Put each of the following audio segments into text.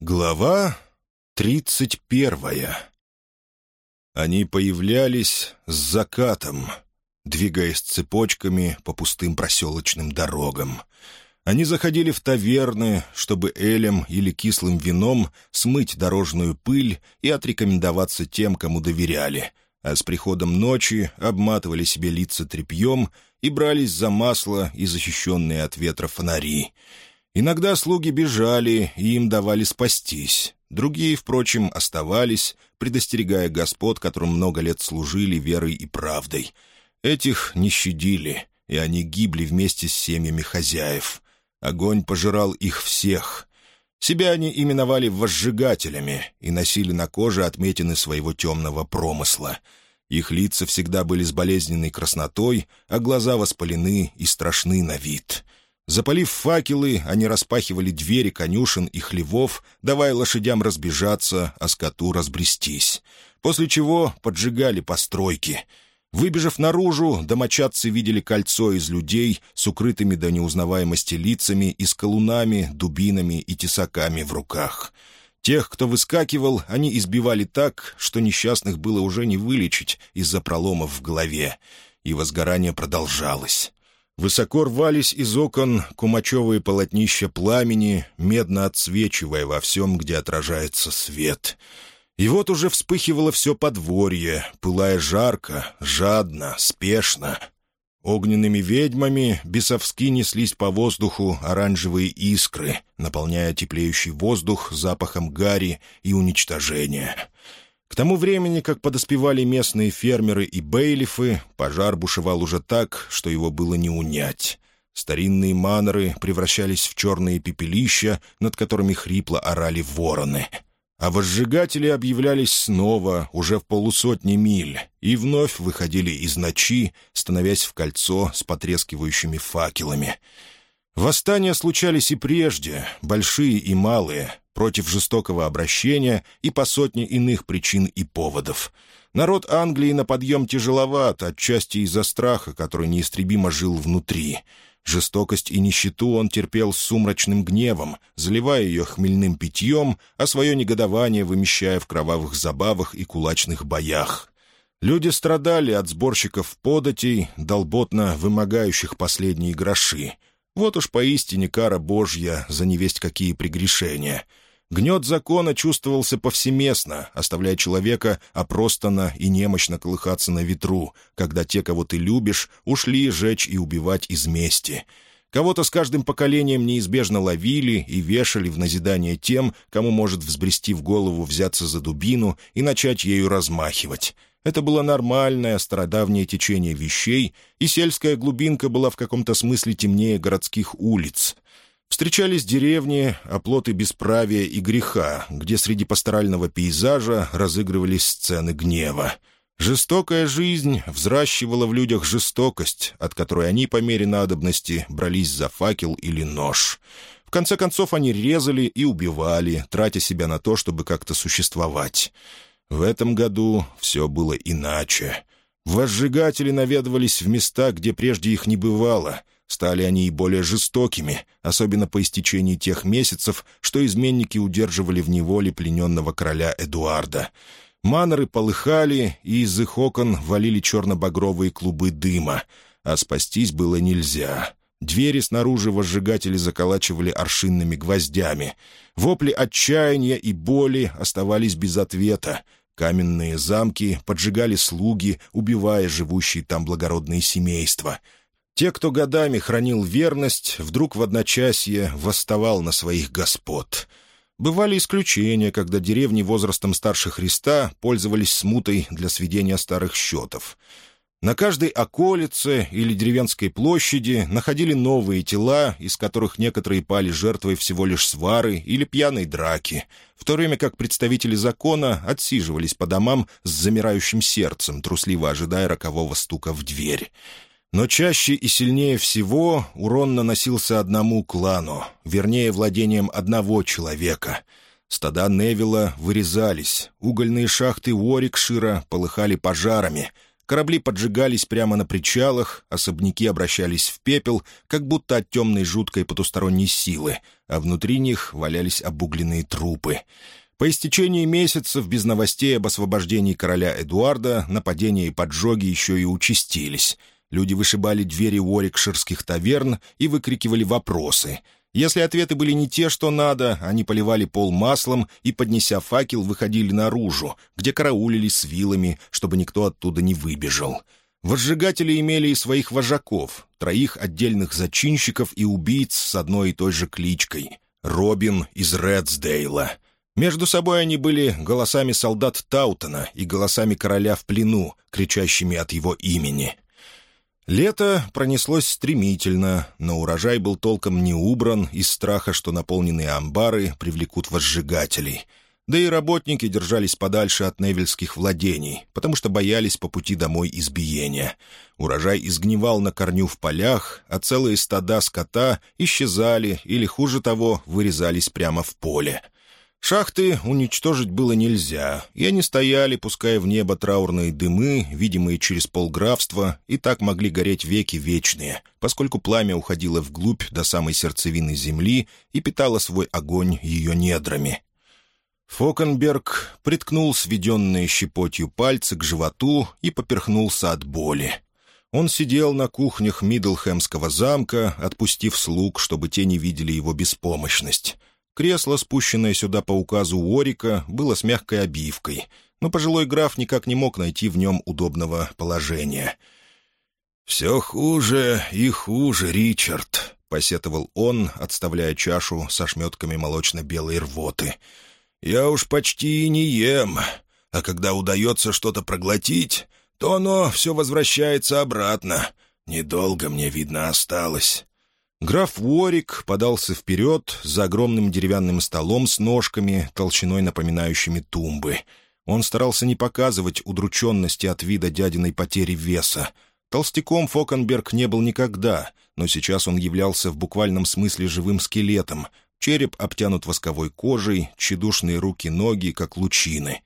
Глава тридцать первая. Они появлялись с закатом, двигаясь цепочками по пустым проселочным дорогам. Они заходили в таверны, чтобы элем или кислым вином смыть дорожную пыль и отрекомендоваться тем, кому доверяли, а с приходом ночи обматывали себе лица тряпьем и брались за масло и защищенные от ветра фонари — Иногда слуги бежали, и им давали спастись. Другие, впрочем, оставались, предостерегая господ, которым много лет служили верой и правдой. Этих не щадили, и они гибли вместе с семьями хозяев. Огонь пожирал их всех. Себя они именовали «возжигателями» и носили на коже отметины своего темного промысла. Их лица всегда были с болезненной краснотой, а глаза воспалены и страшны на вид. Запалив факелы, они распахивали двери конюшен и хлевов, давая лошадям разбежаться, а скоту разбрестись. После чего поджигали постройки. Выбежав наружу, домочадцы видели кольцо из людей с укрытыми до неузнаваемости лицами и с колунами, дубинами и тесаками в руках. Тех, кто выскакивал, они избивали так, что несчастных было уже не вылечить из-за проломов в голове. И возгорание продолжалось. Высоко рвались из окон кумачевые полотнища пламени, медно отсвечивая во всем, где отражается свет. И вот уже вспыхивало все подворье, пылая жарко, жадно, спешно. Огненными ведьмами бесовски неслись по воздуху оранжевые искры, наполняя теплеющий воздух запахом гари и уничтожения. К тому времени, как подоспевали местные фермеры и бейлифы, пожар бушевал уже так, что его было не унять. Старинные маноры превращались в черные пепелища, над которыми хрипло орали вороны. А возжигатели объявлялись снова, уже в полусотни миль, и вновь выходили из ночи, становясь в кольцо с потрескивающими факелами. Восстания случались и прежде, большие и малые, против жестокого обращения и по сотне иных причин и поводов. Народ Англии на подъем тяжеловат, отчасти из-за страха, который неистребимо жил внутри. Жестокость и нищету он терпел с сумрачным гневом, заливая ее хмельным питьем, а свое негодование вымещая в кровавых забавах и кулачных боях. Люди страдали от сборщиков податей, долботно вымогающих последние гроши. Вот уж поистине кара Божья за невесть какие прегрешения — Гнет закона чувствовался повсеместно, оставляя человека опростанно и немощно колыхаться на ветру, когда те, кого ты любишь, ушли жечь и убивать из мести. Кого-то с каждым поколением неизбежно ловили и вешали в назидание тем, кому может взбрести в голову взяться за дубину и начать ею размахивать. Это было нормальное стародавнее течение вещей, и сельская глубинка была в каком-то смысле темнее городских улиц — Встречались деревни, оплоты бесправия и греха, где среди пасторального пейзажа разыгрывались сцены гнева. Жестокая жизнь взращивала в людях жестокость, от которой они по мере надобности брались за факел или нож. В конце концов, они резали и убивали, тратя себя на то, чтобы как-то существовать. В этом году все было иначе. Возжигатели наведывались в места, где прежде их не бывало — Стали они и более жестокими, особенно по истечении тех месяцев, что изменники удерживали в неволе плененного короля Эдуарда. Маноры полыхали, и из их окон валили черно-багровые клубы дыма. А спастись было нельзя. Двери снаружи возжигатели заколачивали аршинными гвоздями. Вопли отчаяния и боли оставались без ответа. Каменные замки поджигали слуги, убивая живущие там благородные семейства — те, кто годами хранил верность, вдруг в одночасье восставал на своих господ. Бывали исключения, когда деревни возрастом старше Христа пользовались смутой для сведения старых счетов. На каждой околице или деревенской площади находили новые тела, из которых некоторые пали жертвой всего лишь свары или пьяной драки, в то время как представители закона отсиживались по домам с замирающим сердцем, трусливо ожидая рокового стука в дверь. Но чаще и сильнее всего урон наносился одному клану, вернее, владением одного человека. Стада Невилла вырезались, угольные шахты Уорикшира полыхали пожарами, корабли поджигались прямо на причалах, особняки обращались в пепел, как будто от темной жуткой потусторонней силы, а внутри них валялись обугленные трупы. По истечении месяцев без новостей об освобождении короля Эдуарда нападения и поджоги еще и участились — Люди вышибали двери уорикширских таверн и выкрикивали вопросы. Если ответы были не те, что надо, они поливали пол маслом и, поднеся факел, выходили наружу, где караулили с вилами, чтобы никто оттуда не выбежал. Возжигатели имели и своих вожаков, троих отдельных зачинщиков и убийц с одной и той же кличкой — Робин из Редсдейла. Между собой они были голосами солдат Таутона и голосами короля в плену, кричащими от его имени — Лето пронеслось стремительно, но урожай был толком не убран из страха, что наполненные амбары привлекут возжигателей. Да и работники держались подальше от невельских владений, потому что боялись по пути домой избиения. Урожай изгнивал на корню в полях, а целые стада скота исчезали или, хуже того, вырезались прямо в поле — Шахты уничтожить было нельзя, и они стояли, пуская в небо траурные дымы, видимые через полграфства, и так могли гореть веки вечные, поскольку пламя уходило вглубь до самой сердцевины земли и питало свой огонь ее недрами. Фокенберг приткнул сведенные щепотью пальцы к животу и поперхнулся от боли. Он сидел на кухнях Мидлхэмского замка, отпустив слуг, чтобы те не видели его беспомощность. Кресло, спущенное сюда по указу Уорика, было с мягкой обивкой, но пожилой граф никак не мог найти в нем удобного положения. «Все хуже и хуже, Ричард», — посетовал он, отставляя чашу со шметками молочно-белой рвоты. «Я уж почти и не ем, а когда удается что-то проглотить, то оно все возвращается обратно. Недолго мне, видно, осталось. Граф Уорик подался вперед за огромным деревянным столом с ножками, толщиной напоминающими тумбы. Он старался не показывать удрученности от вида дядиной потери веса. Толстяком Фокенберг не был никогда, но сейчас он являлся в буквальном смысле живым скелетом. Череп обтянут восковой кожей, тщедушные руки-ноги, как лучины.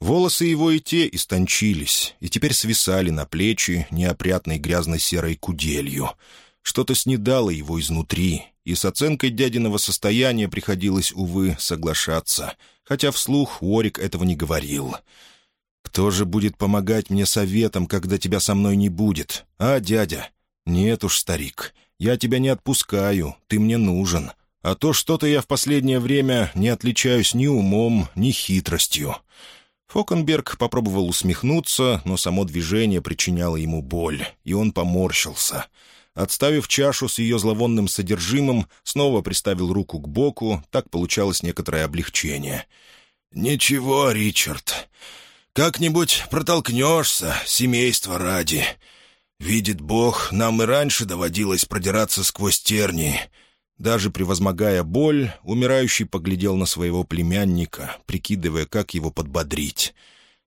Волосы его и те истончились, и теперь свисали на плечи неопрятной грязно-серой куделью. Что-то снедало его изнутри, и с оценкой дядиного состояния приходилось, увы, соглашаться, хотя вслух Уорик этого не говорил. «Кто же будет помогать мне советом, когда тебя со мной не будет? А, дядя?» «Нет уж, старик, я тебя не отпускаю, ты мне нужен. А то что-то я в последнее время не отличаюсь ни умом, ни хитростью». Фокенберг попробовал усмехнуться, но само движение причиняло ему боль, и он поморщился — Отставив чашу с ее зловонным содержимым, снова приставил руку к боку, так получалось некоторое облегчение. «Ничего, Ричард. Как-нибудь протолкнешься, семейство ради. Видит Бог, нам и раньше доводилось продираться сквозь тернии». Даже превозмогая боль, умирающий поглядел на своего племянника, прикидывая, как его подбодрить.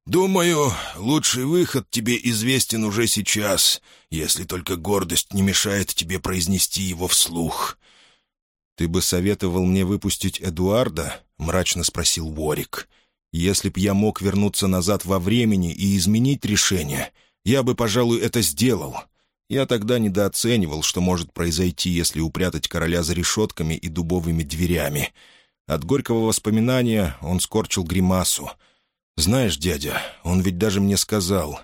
Думаю, лучший выход тебе известен уже сейчас, если только гордость не мешает тебе произнести его вслух». «Ты бы советовал мне выпустить Эдуарда?» — мрачно спросил Ворик. «Если б я мог вернуться назад во времени и изменить решение, я бы, пожалуй, это сделал. Я тогда недооценивал, что может произойти, если упрятать короля за решетками и дубовыми дверями». От горького воспоминания он скорчил гримасу — «Знаешь, дядя, он ведь даже мне сказал.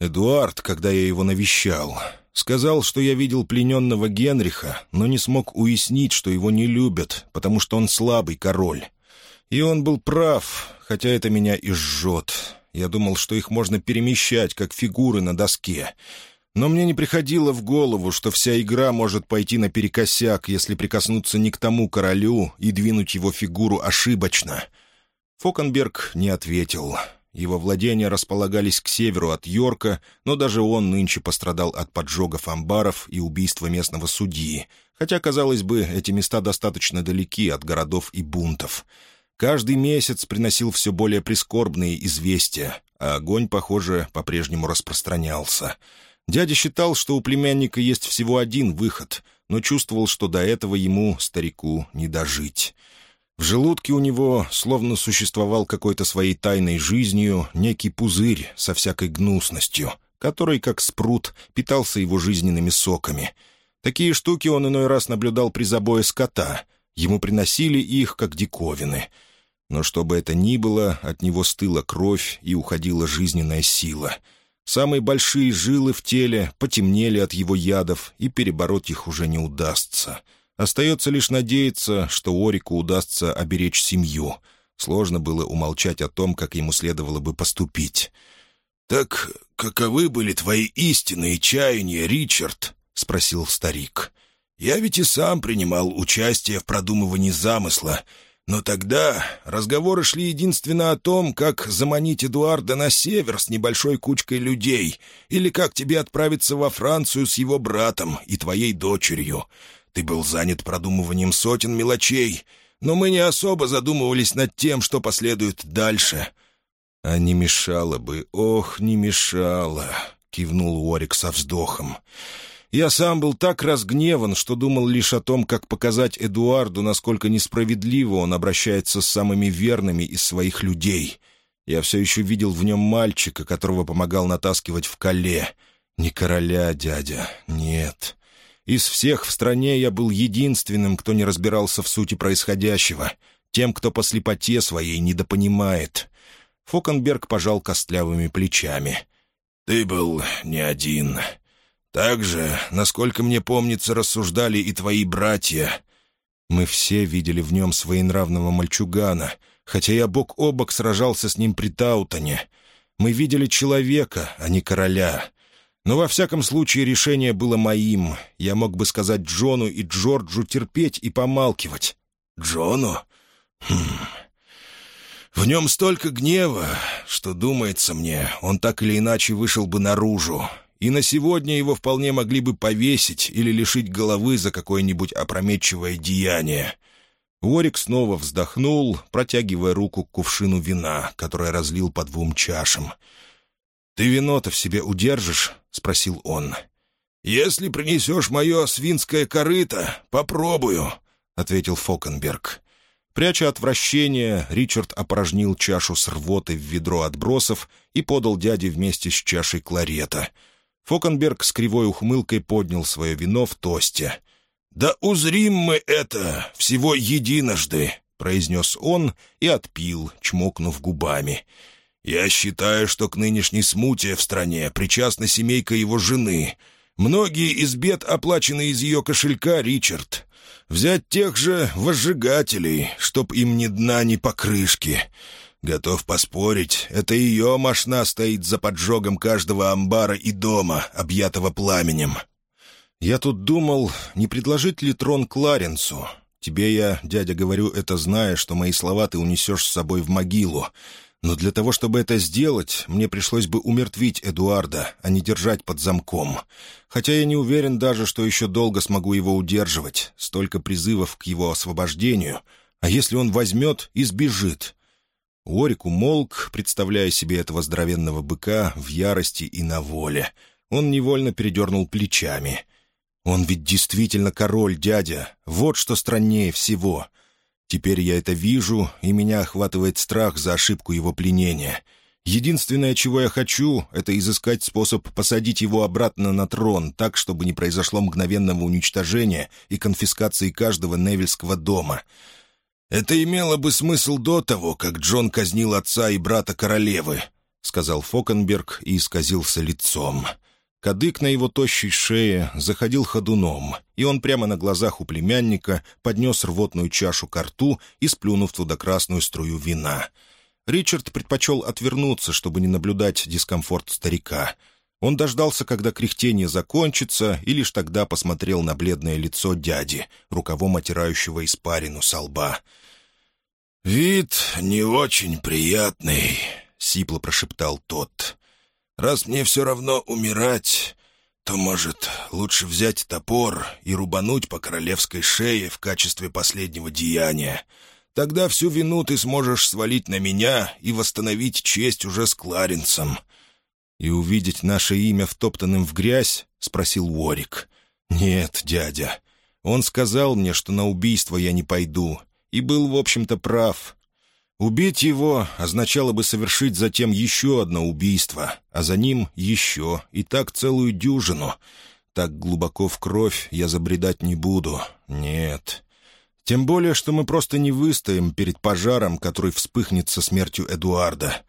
Эдуард, когда я его навещал, сказал, что я видел плененного Генриха, но не смог уяснить, что его не любят, потому что он слабый король. И он был прав, хотя это меня и жжет. Я думал, что их можно перемещать, как фигуры на доске». Но мне не приходило в голову, что вся игра может пойти наперекосяк, если прикоснуться не к тому королю и двинуть его фигуру ошибочно. Фокенберг не ответил. Его владения располагались к северу от Йорка, но даже он нынче пострадал от поджогов амбаров и убийства местного судьи, хотя, казалось бы, эти места достаточно далеки от городов и бунтов. Каждый месяц приносил все более прискорбные известия, а огонь, похоже, по-прежнему распространялся. Дядя считал, что у племянника есть всего один выход, но чувствовал, что до этого ему, старику, не дожить. В желудке у него словно существовал какой-то своей тайной жизнью некий пузырь со всякой гнусностью, который, как спрут, питался его жизненными соками. Такие штуки он иной раз наблюдал при забое скота. Ему приносили их, как диковины. Но что бы это ни было, от него стыла кровь и уходила жизненная сила. Самые большие жилы в теле потемнели от его ядов, и перебороть их уже не удастся — Остается лишь надеяться, что Орику удастся оберечь семью. Сложно было умолчать о том, как ему следовало бы поступить. «Так каковы были твои истинные чаяния, Ричард?» — спросил старик. «Я ведь и сам принимал участие в продумывании замысла, но тогда разговоры шли единственно о том, как заманить Эдуарда на север с небольшой кучкой людей или как тебе отправиться во Францию с его братом и твоей дочерью. Ты был занят продумыванием сотен мелочей, но мы не особо задумывались над тем, что последует дальше». «А не мешало бы, ох, не мешало», — кивнул Уорик со вздохом. «Я сам был так разгневан, что думал лишь о том, как показать Эдуарду, насколько несправедливо он обращается с самыми верными из своих людей. Я все еще видел в нем мальчика, которого помогал натаскивать в коле. Не короля, дядя, нет. Из всех в стране я был единственным, кто не разбирался в сути происходящего, тем, кто по слепоте своей недопонимает. Фокенберг пожал костлявыми плечами. «Ты был не один. Также, насколько мне помнится, рассуждали и твои братья». Мы все видели в нем своенравного мальчугана, хотя я бок о бок сражался с ним при Таутоне. Мы видели человека, а не короля. Но во всяком случае решение было моим. Я мог бы сказать Джону и Джорджу терпеть и помалкивать. Джону? Хм. В нем столько гнева, что, думается мне, он так или иначе вышел бы наружу. И на сегодня его вполне могли бы повесить или лишить головы за какое-нибудь опрометчивое деяние. Уорик снова вздохнул, протягивая руку к кувшину вина, которое разлил по двум чашам. «Ты вино-то в себе удержишь?» — спросил он. «Если принесешь мое свинское корыто, попробую», — ответил Фокенберг. Пряча отвращение, Ричард опорожнил чашу с рвоты в ведро отбросов и подал дяде вместе с чашей кларета. Фокенберг с кривой ухмылкой поднял свое вино в тосте. «Да узрим мы это всего единожды», — произнес он и отпил, чмокнув губами. «Да». Я считаю, что к нынешней смуте в стране причастна семейка его жены. Многие из бед оплачены из ее кошелька, Ричард. Взять тех же возжигателей, чтоб им ни дна, ни покрышки. Готов поспорить, это ее мошна стоит за поджогом каждого амбара и дома, объятого пламенем. Я тут думал, не предложить ли трон Кларенсу. Тебе я, дядя, говорю это, зная, что мои слова ты унесешь с собой в могилу. Но для того, чтобы это сделать, мне пришлось бы умертвить Эдуарда, а не держать под замком. Хотя я не уверен даже, что еще долго смогу его удерживать. Столько призывов к его освобождению. А если он возьмет и сбежит? Уорик умолк, представляя себе этого здоровенного быка в ярости и на воле. Он невольно передернул плечами. «Он ведь действительно король, дядя. Вот что страннее всего». Теперь я это вижу, и меня охватывает страх за ошибку его пленения. Единственное, чего я хочу, это изыскать способ посадить его обратно на трон, так, чтобы не произошло мгновенного уничтожения и конфискации каждого Невельского дома. Это имело бы смысл до того, как Джон казнил отца и брата королевы, — сказал Фокенберг и исказился лицом. — Кадык на его тощей шее заходил ходуном, и он прямо на глазах у племянника поднес рвотную чашу ко рту и сплюнув туда красную струю вина. Ричард предпочел отвернуться, чтобы не наблюдать дискомфорт старика. Он дождался, когда кряхтение закончится, и лишь тогда посмотрел на бледное лицо дяди, рукавом отирающего испарину со лба. «Вид не очень приятный», — сипло прошептал тот. Раз мне все равно умирать, то, может, лучше взять топор и рубануть по королевской шее в качестве последнего деяния. Тогда всю вину ты сможешь свалить на меня и восстановить честь уже с Кларенсом». «И увидеть наше имя втоптанным в грязь?» — спросил Уорик. «Нет, дядя. Он сказал мне, что на убийство я не пойду, и был, в общем-то, прав. Убить его означало бы совершить затем еще одно убийство, а за ним еще, и так целую дюжину. Так глубоко в кровь я забредать не буду. Нет. Тем более, что мы просто не выстоим перед пожаром, который вспыхнет со смертью Эдуарда.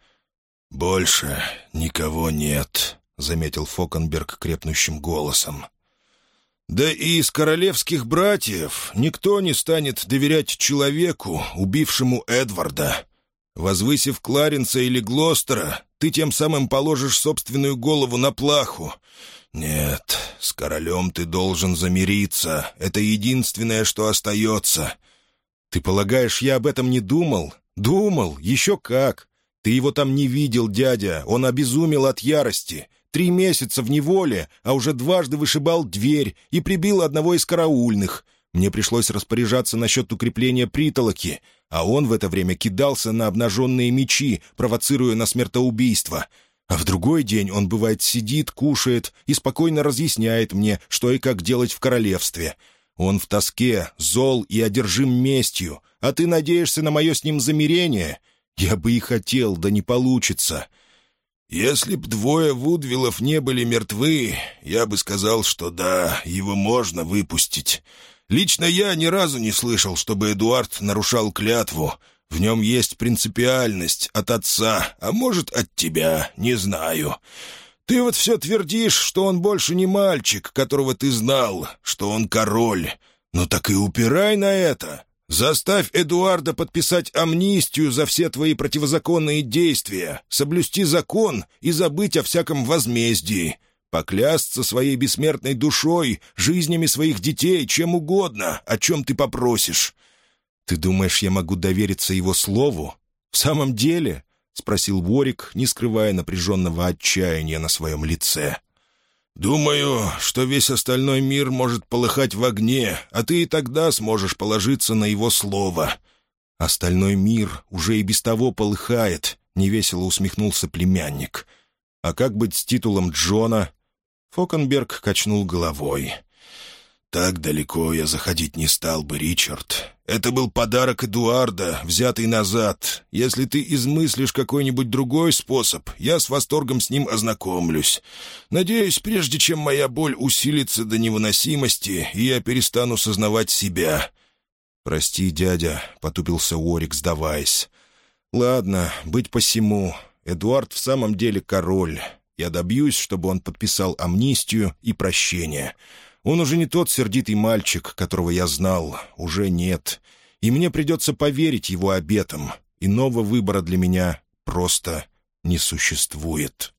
«Больше никого нет», — заметил Фокенберг крепнущим голосом. Да и из королевских братьев никто не станет доверять человеку, убившему Эдварда. Возвысив Кларенса или Глостера, ты тем самым положишь собственную голову на плаху. Нет, с королем ты должен замириться. Это единственное, что остается. Ты полагаешь, я об этом не думал? Думал, еще как. Ты его там не видел, дядя. Он обезумел от ярости. Три месяца в неволе, а уже дважды вышибал дверь и прибил одного из караульных. Мне пришлось распоряжаться насчет укрепления притолоки, а он в это время кидался на обнаженные мечи, провоцируя на смертоубийство. А в другой день он, бывает, сидит, кушает и спокойно разъясняет мне, что и как делать в королевстве. Он в тоске, зол и одержим местью, а ты надеешься на мое с ним замирение? Я бы и хотел, да не получится. Если б двое Вудвиллов не были мертвы, я бы сказал, что да, его можно выпустить. Лично я ни разу не слышал, чтобы Эдуард нарушал клятву. В нем есть принципиальность от отца, а может, от тебя, не знаю. Ты вот все твердишь, что он больше не мальчик, которого ты знал, что он король. Но так и упирай на это. Заставь Эдуарда подписать амнистию за все твои противозаконные действия, соблюсти закон и забыть о всяком возмездии, поклясться своей бессмертной душой, жизнями своих детей, чем угодно, о чем ты попросишь». «Ты думаешь, я могу довериться его слову? В самом деле?» — спросил Ворик, не скрывая напряженного отчаяния на своем лице. «Думаю, что весь остальной мир может полыхать в огне, а ты и тогда сможешь положиться на его слово». «Остальной мир уже и без того полыхает», — невесело усмехнулся племянник. «А как быть с титулом Джона?» Фокенберг качнул головой. Так далеко я заходить не стал бы, Ричард. Это был подарок Эдуарда, взятый назад. Если ты измыслишь какой-нибудь другой способ, я с восторгом с ним ознакомлюсь. Надеюсь, прежде чем моя боль усилится до невыносимости, я перестану сознавать себя». «Прости, дядя», — потупился Уорик, сдаваясь. «Ладно, быть посему. Эдуард в самом деле король. Я добьюсь, чтобы он подписал амнистию и прощение». Он уже не тот сердитый мальчик, которого я знал, уже нет. И мне придется поверить его обетам. Иного выбора для меня просто не существует».